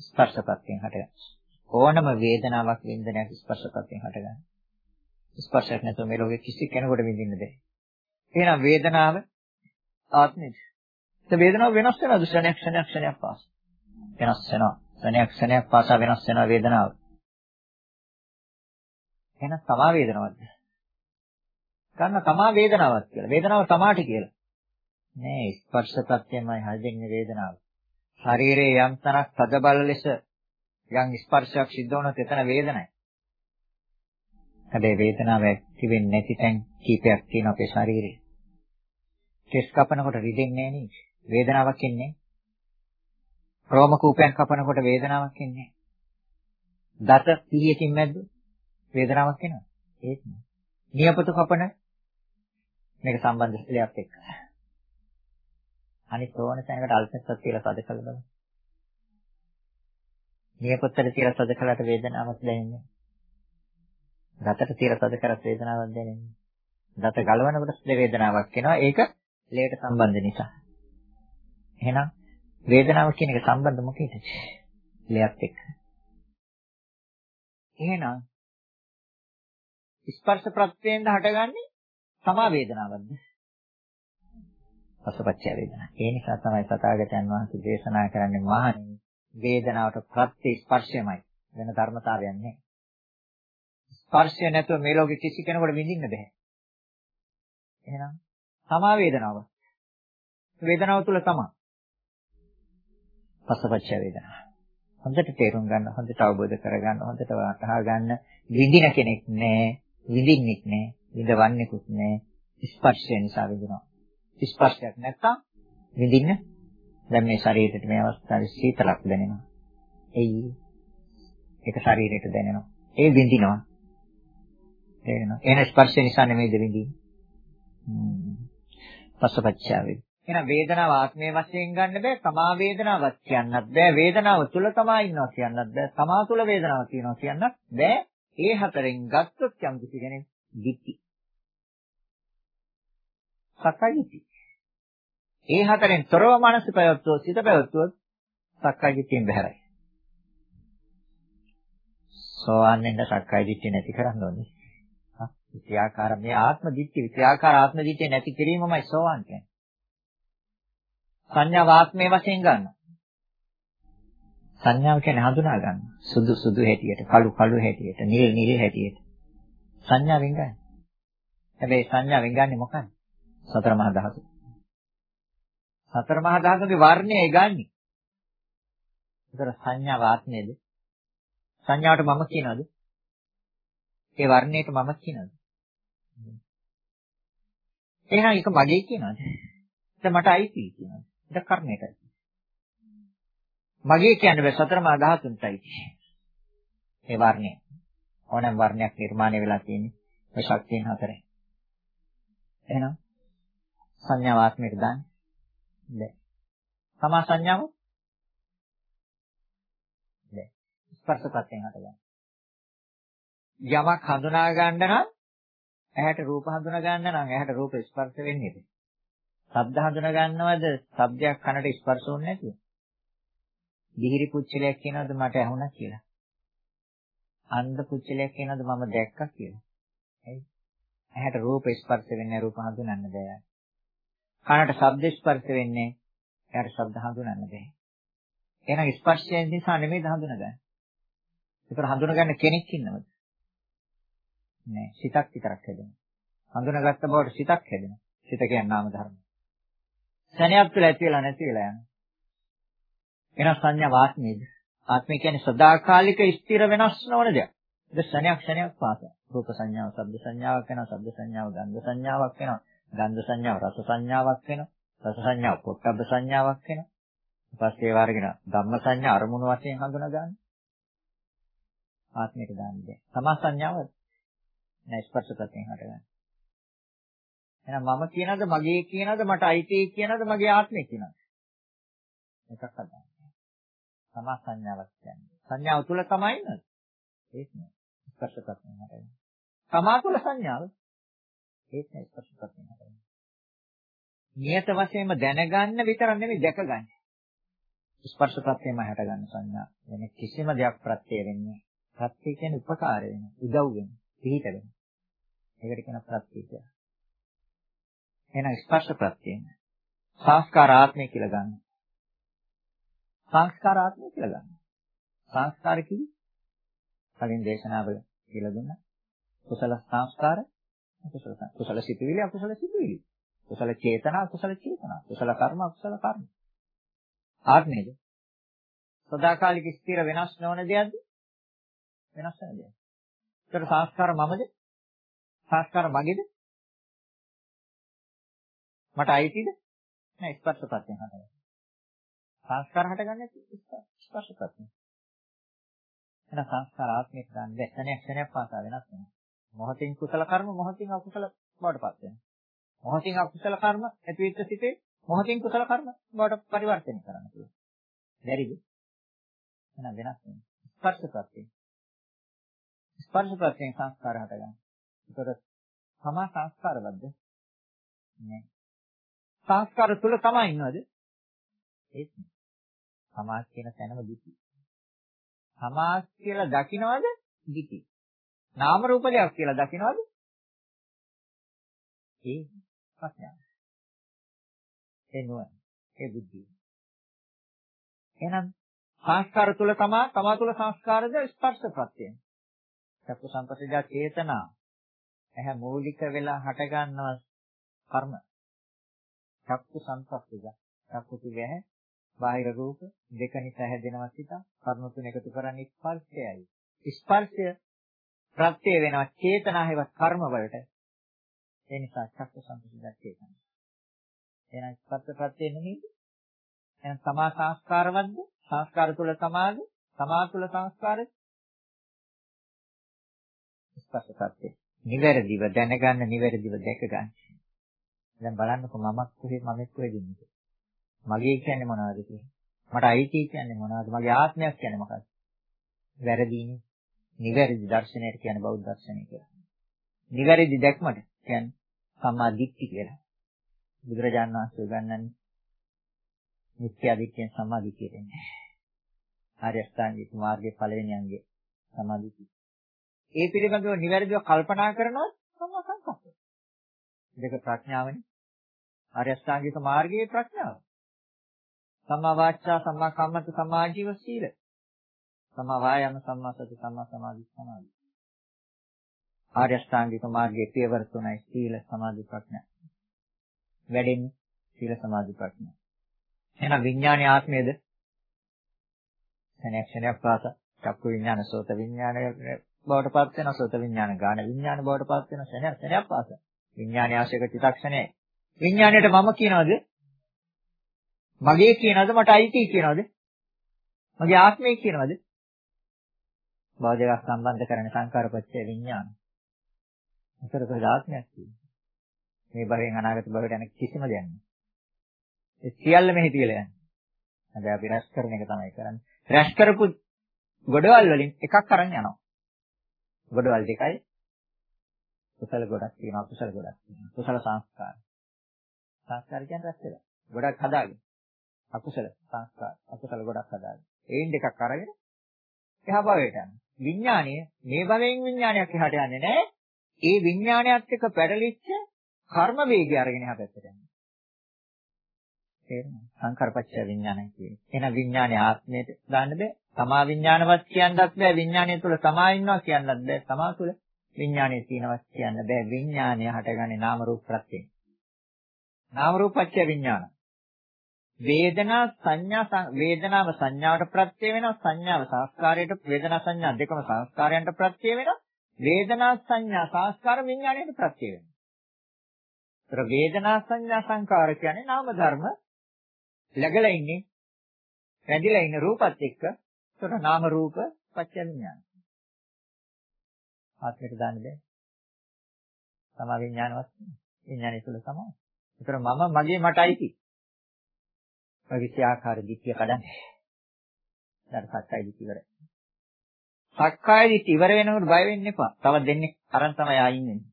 ස්පර්ශපත්යෙන් හටගන්න. ඕනම වේදනාවක් වින්දනයක් ස්පර්ශපත්යෙන් හටගන්න. ස්පර්ශයක් නැතුව මේ ලෝකෙ කිසි කෙනෙකුට විඳින්න බැහැ. එහෙනම් වේදනාව ආත්මෙද? ඒ වේදනාව වෙනස් වෙනවද ක්ෂණයක් ක්ෂණයක් ක්ෂණයක් පාස? වෙනස් වෙනවා. ක්ෂණයක් ක්ෂණයක් පාසා වෙනස් වෙනවා වේදනාව. එහෙනම් තමා වේදනාවක්ද? ගන්න තමා වේදනාවක් කියලා. වේදනාව තමාට කියලා. නෑ ස්පර්ශ ප්‍රත්‍යයමයි හැදෙන්නේ වේදනාව. ශරීරයේ යම් තරක් තද බල ලෙස යම් ස්පර්ශයක් සිද්ධ වුණොත් එතන වේදනයි. හැබැයි වේදනාව ඇති වෙන්නේ නැති තැන් කීපයක් තියෙනවා අපේ ශරීරේ. කෙස් කපනකොට රිදෙන්නේ නෑනේ. වේදනාවක් එන්නේ. රෝම කූපයක් කපනකොට වේදනාවක් එන්නේ. දත පිළියකින් මැද්ද වේදනාවක් එනවා. ඒත් නෑ. නියපොතු කපන මේක සම්බන්ධ ස්ලයක් එක්ක. අනිත් ඕන තැනකට අල්පෙස්සක් තියලා සද කළා බලන්න. නියපොත්තට තියලා සද කළාට වේදනාවක් දැනෙන්නේ. දතට තියලා සද කරත් වේදනාවක් දැනෙන්නේ. දත ගලවනකොට වේදනාවක් එනවා. ඒක ලේට සම්බන්ධ නිසා. එහෙනම් වේදනාව කියන එක සම්බන්ධ මොකේද? ලේයත් එක්ක. එහෙනම් ස්පර්ශ ප්‍රත්‍යයෙන් හටගන්නේ සමා වේදනාවක්ද? පසපච්චය වේදනා. ඒ නිසා තමයි සතාගතයන් වහන්සේ දේශනා කරන්නේ මහණෙනි වේදනාවට ප්‍රත්‍ය ස්පර්ශයමයි වෙන ධර්මතාවයක් නැහැ. ස්පර්ශය නැතුව මේ ලෝකෙ කිසි කෙනෙකුට විඳින්න බෑ. එහෙනම් සමා වේදනාව. වේදනාව තුල තමයි. පසපච්චය වේදනා. හොඳට තේරුම් ගන්න, හොඳට අවබෝධ කරගන්න, හොඳට වටහා ගන්න විඳින කෙනෙක් නෑ. විඳින්නෙත් නෑ, විඳවන්නෙකුත් නෑ. ස්පර්ශය නිසා විඳිනවා. ස්පර්ශයක් නැත්තම් විඳින්න දැන් මේ ශරීරෙට මේ අවස්ථාවේ සීතලක් දැනෙනවා. එයි ඒක ශරීරයට දැනෙනවා. ඒ විඳිනවා. තේරෙනවා. එහෙනම් ස්පර්ශය නිසා නෙමෙයිද විඳින්නේ? පසපච්චා වේ. එහෙනම් වේදනාව ආත්මයේ වශයෙන් ගන්න බෑ. තමා වේදනාවක් කියන්නත් බෑ. වේදනාව තුල තමා ඉන්නවා කියන්නත් බෑ. තමා තුල වේදනාවක් තියෙනවා කියන්නත් බෑ. ඒ හතරෙන් ගත්තොත් යම් කිසි කෙනෙක් දිට්ටි. සක්කාය දිට්ටි. ඒ හතරෙන් තොරව මනස පැවැත්වුවොත් සිත පැවැත්වුවොත් සක්කාය දිට්ඨියෙන් බැහැරයි. සෝවාන් වෙන්න සක්කාය දිට්ඨිය නැති කරන්න ඕනේ. හා විත්‍යාකාර මේ ආත්ම දිට්ඨිය විත්‍යාකාර ආත්ම දිට්ඨිය නැති කිරීමමයි සෝවාන් කියන්නේ. සංඥා වාත්මයේ වශයෙන් ගන්න. සංඥාව කියන්නේ හඳුනා ගන්න. සුදු සුදු හැටියට, කළු කළු හැටියට, නිල් නිල් හැටියට. සංඥාවෙන් ගන්න. හැබැයි සංඥාවෙන් ගන්නෙ මොකක්ද? සතර මහා ධාතු. සතර මහා ධාතුගේ වර්ණය ගන්නෙ. ඒතර සංඥා වාත්මයේද? සංඥාවට මම කියනවද? ඒ වර්ණයට මම කියනවද? එහෙනම් ඒක මගේ කියනවද? ඒක මට අයිති කියනවද? ඒක කර්මයටයි. මගේ කියන්න බෑ සතර මහා ධාතුන්ටයි. ඒ වර්ණය. ඕනෑම වර්ණයක් නිර්මාණය වෙලා තියෙන්නේ ඔය ශක්තියන් හතරෙන්. එහෙනම් සංඥා වාස්මයට දාන්න බෑ. සමා සංඥාව බෑ. ස්පර්ශපත්යෙන් හටගන්න. යමක් හඳුනා ගන්න නම් ඇහැට රූප හඳුනා ගන්න නම් ඇහැට රූප ස්පර්ශ වෙන්නේ නැහැ. ශබ්ද හඳුනා ගන්නවද? ශබ්දයක් කනට ස්පර්ශ වුනේ නැතුව. දිහිරි පුච්චලයක් කියනවද මට ඇහුණා කියලා. අන්ධ පුච්චලයක් කියනවද මම දැක්කා කියලා. ඇයි? ඇහැට රූප ස්පර්ශ වෙන්නේ රූප හඳුනන්න බෑ. කනට ශබ්ද ස්පර්ශ වෙන්නේ එයාට ශබ්ද හඳුනන්න බෑ. එහෙනම් ස්පර්ශය නිසා නෙමෙයි හඳුනගන්නේ. ඒතර හඳුනගන්න කෙනෙක් ඉන්නවද? නෑ. සිතක් විතරක් හැදෙනවා. හඳුනාගත්ත බවට සිතක් හැදෙනවා. සිත කියන්නේ නාම ධර්ම. සැනයක් තුළ ඇති වෙලා නැති වෙලා යනවා. එහෙනම් සංඥා වාස්නේද? ආත්මය කියන්නේ සදාකාලික ස්ථිර වෙනස් නොවන දෙයක්. ඒක ශණයක් ශණයක් පාස. රූප සංඥාව, ශබ්ද සංඥාවක් වෙනවා, ශබ්ද සංඥාව, ගන්ධ සංඥාවක් වෙනවා, ගන්ධ සංඥාව රස සංඥාවක් වෙනවා, රස සංඥාව පොට්ටබ්බ සංඥාවක් වෙනවා. ඊපස්සේ ඒව අරගෙන ධම්ම සංඥා අරමුණු වශයෙන් හඳුනා ගන්න. ආත්මයට දාන්නේ. සමා සංඥාව නෑ ස්පර්ශ ප්‍රත්‍යයෙන් හටගන්න. එහෙනම් මම කියනද මගේ කියනද මට අයිති කියනද මගේ ආත්මය කියනද? එකක් හදන්න. සමා සංඥාවක් කියන්නේ. සංඥාව තුල තමයි නේද? ඒක නේ. ස්පර්ශ ප්‍රත්‍යයෙන් හටගන්න. සමා තුල සංඥාව ඒක නේ ස්පර්ශ ප්‍රත්‍යයෙන් හටගන්න. නියත වශයෙන්ම දැනගන්න විතර නෙමෙයි දැකගන්න. ස්පර්ශ ප්‍රත්‍යයෙන්ම හටගන්න සංඥා. වෙන කිසිම දෙයක් ප්‍රත්‍ය වෙන්නේ. ප්‍රත්‍ය කියන්නේ උපකාර වෙන, උදව් වෙන, පිහිට වෙන. ඒකට කියන ප්‍රත්‍ය කියලා. එහෙනම් ස්පර්ශ ප්‍රත්‍යයෙන් සංස්කාර ආත්මය කියලා ගන්න. සංස්කාර ආත්මය කියලා ගන්න. සංස්කාර කිව්වේ කලින් දේශනාවල කියලා දුන්නා. කුසල සංස්කාර අකුසල කුසල සිතුවිලි අකුසල සිතුවිලි. කුසල චේතනා අකුසල චේතනා. කුසල කර්ම අකුසල කර්ම. ආත්මයද? සදාකාලික ස්ථිර වෙනස් නොවන දෙයක්ද? වෙනස් වෙන දෙයක්. ඒතර සංස්කාර මමද? සංස්කාර මගේද? මට අයිතිද? නෑ ස්පර්ශ ප්‍රත්‍යයෙන් හටගන්න. සංස්කාර හටගන්නේ ස්පර්ශ ප්‍රත්‍යයෙන්. එන සංස්කාර ආත්මයක් ගන්න බැහැ. ක්ෂණයක් ක්ෂණයක් පාසා වෙනස් වෙනවා. මොහොතින් කුසල කර්ම මොහොතින් අකුසල බවට පත් වෙනවා. මොහොතින් අකුසල කර්ම ඇති වෙච්ච සිටේ මොහොතින් කුසල කර්ම බවට පරිවර්තනය කරන්න පුළුවන්. බැරිද? එහෙනම් වෙනස් වෙනවා. ස්පර්ශ ප්‍රත්‍යයෙන්. ස්පර්ශ ප්‍රත්‍යයෙන් සංස්කාර හටගන්නවා. ඒතකොට සමා සංස්කාරවත්ද? නෑ. සංස්කාර තුල තමයි ඉන්නවද? ඒත් සමාස් කියන තැනම දිටි. සමාස් කියලා දකින්නවද? දිටි. නාම රූප දෙයක් කියලා දකින්නවද? ඒ ප්‍රඥාව. ඒ නුවණ. ඒ බුද්ධිය. එහෙනම් සංස්කාර තුල තමා තමා තුල සංස්කාරද ස්පර්ශ ප්‍රත්‍යය. චක්කු සංපස්සජා චේතනා. එහැ මූලික වෙලා හට ගන්නවා කර්ම. චක්කු සංපස්සජ. චක්කු කිව්වේ බාහිර රූප දෙක නිසා හැදෙනවා සිත. කර්ම තුන එකතු කරන්නේ ස්පර්ශයයි. ස්පර්ශය ප්‍රත්‍ය වෙනවා චේතනා හේවත් කර්ම වලට. ඒ නිසා චක්කු සංපස්සජ චේතනා. එහෙනම් ස්පර්ශ ප්‍රත්‍ය නෙමෙයි. එහෙනම් සමා සංස්කාරවත්ද? සංස්කාර තුල සමාද? සමා තුල සංස්කාරද? ස්පර්ශ ප්‍රත්‍ය. නිවැරදිව දැනගන්න නිවැරදිව දැක ගන්න. දැන් බලන්නකො මමක් කොහෙද මමෙක් කොහෙද ඉන්නේ. මගේ කියන්නේ මොනවද කියලා. මට අයිති කියන්නේ මොනවද? මගේ ආත්මයක් කියන්නේ මොකක්ද? වැරදීනේ. නිවැරදි දර්ශනයට කියන්නේ බෞද්ධ දර්ශනය කියලා. නිවැරදි දැක්මට කියන්නේ සම්මා දිට්ඨි කියලා. බුදුරජාණන් වහන්සේ උගන්වන්නේ මිත්‍යා දිට්ඨියෙන් සම්මා දිට්ඨියට එන්නේ. ආර්ය අෂ්ටාංගික මාර්ගයේ පළවෙනි අංගය සම්මා දිට්ඨිය. ඒ පිළිබඳව නිවැරදිව කල්පනා කරනවා සම්මා සංකප්ප. දෙක ප්‍රඥාවනේ. ආර්ය අෂ්ටාංගික මාර්ගයේ ප්‍රඥාව. සම්මා වාචා, සම්මා කම්මන්ත, සම්මා ආජීව සීල. සම්මා වායාම, සම්මා සති, සම්මා සමාධි, සමාධි. ආර්ය අෂ්ටාංගික මාර්ගයේ පියවර තුනයි සීල, සමාධි, ප්‍රඥා. වැඩෙන්නේ සීල, සමාධි, ප්‍රඥා. එහෙනම් විඥානයේ ආත්මයේද? සනක්ෂණයක් පාස චක්කු විඥාන, සෝත විඥාන බවට පත් වෙන සෝත විඥාන, ගාන විඥාන බවට පත් වෙන සනක් සනක් පාස. විඥානය ආශයක චිත්තක්ෂණය. විඥාණයට මම කියනවාද? මගේ කියනවාද මට අයිති කියනවාද? මගේ ආත්මය කියනවාද? භව දෙකක් සම්බන්ධ කරන සංකාරපච්චය විඥාන. අතර කොහෙද ආත්මයක් තියෙන්නේ? මේ භවයෙන් අනාගත භවයට යන කිසිම දෙයක් නෑ. ඒ සියල්ල මෙහි තියලා යන්නේ. අද අපි රැස් කරන එක තමයි කරන්නේ. රැස් කරපු ගොඩවල් වලින් එකක් අරන් යනවා. ගොඩවල් දෙකයි කුසල ගොඩක් තියෙනවා අකුසල ගොඩක් තියෙනවා. කුසල සංස්කාර. සංස්කාර කියන්නේ රැස් වෙලා. ගොඩක් හදාගෙන. අකුසල සංස්කාර අකුසල ගොඩක් හදාගෙන. ඒයින් දෙකක් අරගෙන එහා භවයට යනවා. විඥාණය මේ භවයෙන් විඥානයක් එහාට යන්නේ නැහැ. ඒ විඥානයත් එක්ක පැටලිච්ච කර්ම වේගය අරගෙන එහා පැත්තට යනවා. තේරෙනවද? සංකල්පච්චය විඥානය කියන්නේ. එහෙනම් විඥානය ආත්මයට දාන්න බෑ. තමා විඥානවත් කියන්නත් බෑ. විඥානය තුල තමා ඉන්නවා කියන්නත් බෑ. තමා තුල විඥානය තියෙනවා කියන්න බෑ. විඥානය හටගන්නේ නාම රූප ප්‍රත්‍යයෙන්. නාම රූපච්චය විඥාන. වේදනා සංඥා වේදනාව සංඥාවට ප්‍රත්‍ය වෙනවා සංඥාව සංස්කාරයට වේදනා සංඥා දෙකම සංස්කාරයන්ට ප්‍රත්‍ය වෙනවා වේදනා සංඥා සංස්කාර විඥාණයට ප්‍රත්‍ය වෙනවා. ඒතර වේදනා සංඥා සංකාර කියන්නේ නාම ධර්ම läගලා ඉන්නේ රැඳිලා ඉන්න රූපත් එක්ක ඒතර නාම රූප පත්‍ය විඥාන. ආත්මයට දාන්න බෑ. සමා විඥානවත් විඥානය තුළ තමයි. ඒතර මම මගේ මටයි කි. ඔය විෂය ආකාර දිට්ඨිය කඩන්නේ. දැන් සක්කාය දිට්ඨිය ඉවරයි. සක්කාය දිට්ඨිය ඉවර වෙනකොට බය වෙන්න එපා. තව දෙන්නේ අරන් තමයි ආයින් වෙන්නේ.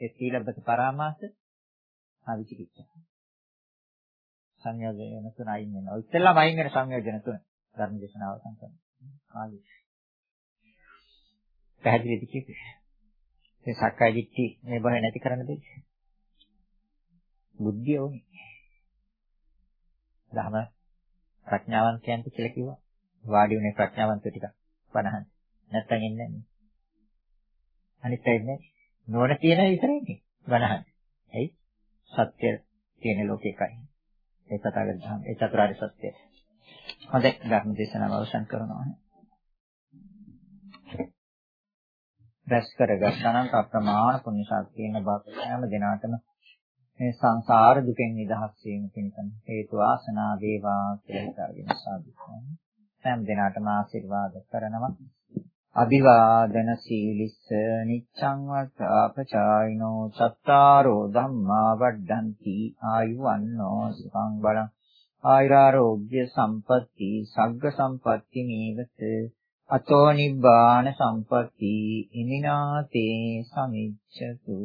ඒ සීලබ්බත පරාමාස ආවිචිකිච්ඡා. සංයෝජන තුන අයින් වෙනවා. ඉතින්ලා අයින් වෙන සංයෝජන තුන ධර්ම දේශනාව සංකල්ප. ආදී. පැහැදිලිද කිව්වේ? මේ සක්කාය දිට්ඨි මේ බය නැති කරන්න දෙයි. බුද්ධිය ඕනේ. ධම ප්‍රඥාවන්තයන්ට කියලා කිව්වා. වාඩි වුණේ ප්‍රඥාවන්ත ටික 50. නැත්තම් එන්නේ නැහැ. අනිත් අය ඉන්නේ නෝන කියන විතරයි 50. එයි සත්‍ය තියෙන ලෝකෙකයි. ඒ කතාගත ධම් ඒ චතුරාර්ය සත්‍යය. හොඳයි ධර්ම දේශනාව අවසන් කරනවා. රැස් කරගත්තා නම් අප්‍රමාණ පුණ්‍ය ශක්තියන බව හැම දිනාටම මේ සංසාර දුකෙන් නිදහස් වීම පිණිස හේතු ආසනා වේවා කියලා හිතාගෙන සාදුනවා. හැම දිනාටම ආශිර්වාද කරනවා. අභිවාදන සීලිස්ස නිච්ඡං වත්තාපචායිනෝ චත්තාරෝ ධම්මා වඩ්ඩಂತಿ ආයුවන්නෝ සුඛං බලං ආයුරාෝග්‍ය සම්පatti සග්ග සම්පatti නීවත අතෝ නිබ්බාන සම්පatti ඉමිනාතේ සමිච්ඡතු